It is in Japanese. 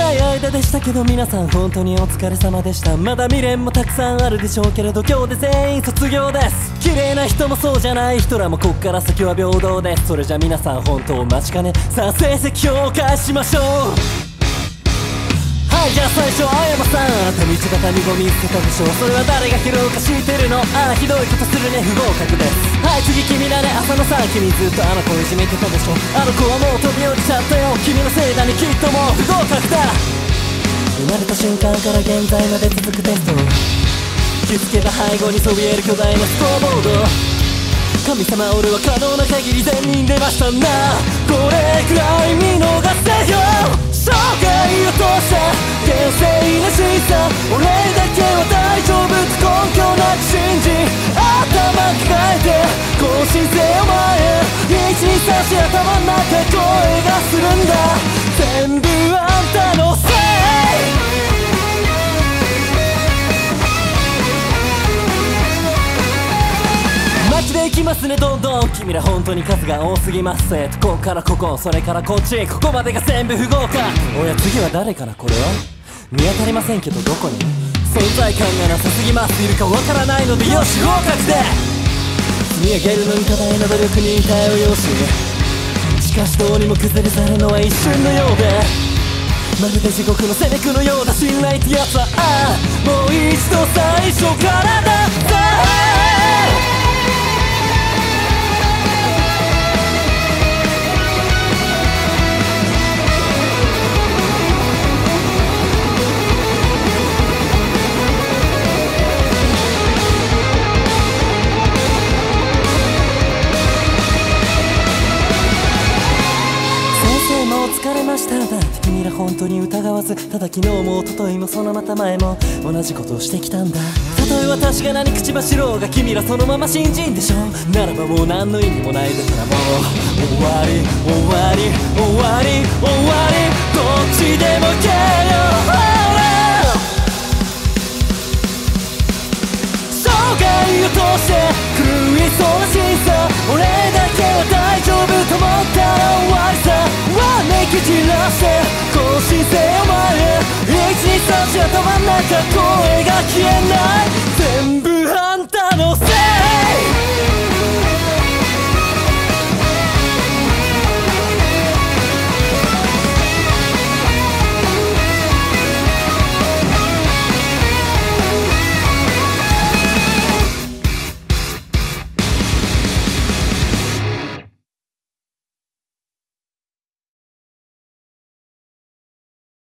間でしたけど皆さん本当にお疲れ様でした。まだ未練もたくさんあるでしょうけれど今日で全員卒業です。綺麗な人もそうじゃない人らもこっから先は平等です。それじゃ皆さん本当お待ちかねさあ成績評価しましょう。はいじゃあ最初青山さん。あなた道端にゴミ捨てたでしょう。それは誰が拾うか知ってるの？ああひどいことするね。不合格です。はい次君だね浅野さん。君ずっとあの子いじめてたでしょ。あの子はもう飛び降りちゃったよ。君のせいだねきっともう。不合格だ。れた瞬間から現在まで続くテスト。気づけば背後にそびえる巨大なスコアボード。神様俺は可能な限り全人出ましたな。これくらい見逃せよ。生涯を通した厳正な審査俺だけは大丈夫。って根拠なく信じ。頭抱えて。更新せよ前一に差し頭の中声がするんだ。全部あんたのせい。きますねどんどん君ら本当に数が多すぎます。えここからここそれからこっちここまでが全部不合格。おや次は誰かなこれは？見当たりませんけどどこに？存在感がなさすぎます。いるかわからないのでよし合格で。積み上げるのに多大な努力に頼よししかしどうにも崩れ去るのは一瞬のようでまるで地獄のセネクのような信頼ってやつはああもう一度最初からだ。しただ君ら本当に疑わずただ昨日も一昨日もそのまた前も同じことをしてきたんだ。たとえ私が何口走ろうが君らそのまま信じんでしょ。ならばもう何の意味もないだからもう終わり終わり終わり終わり。どっちでも行けよ。生涯を通して狂いそうな審査。俺だけは大丈夫と思ったら終わりさ。頭の中声が消えない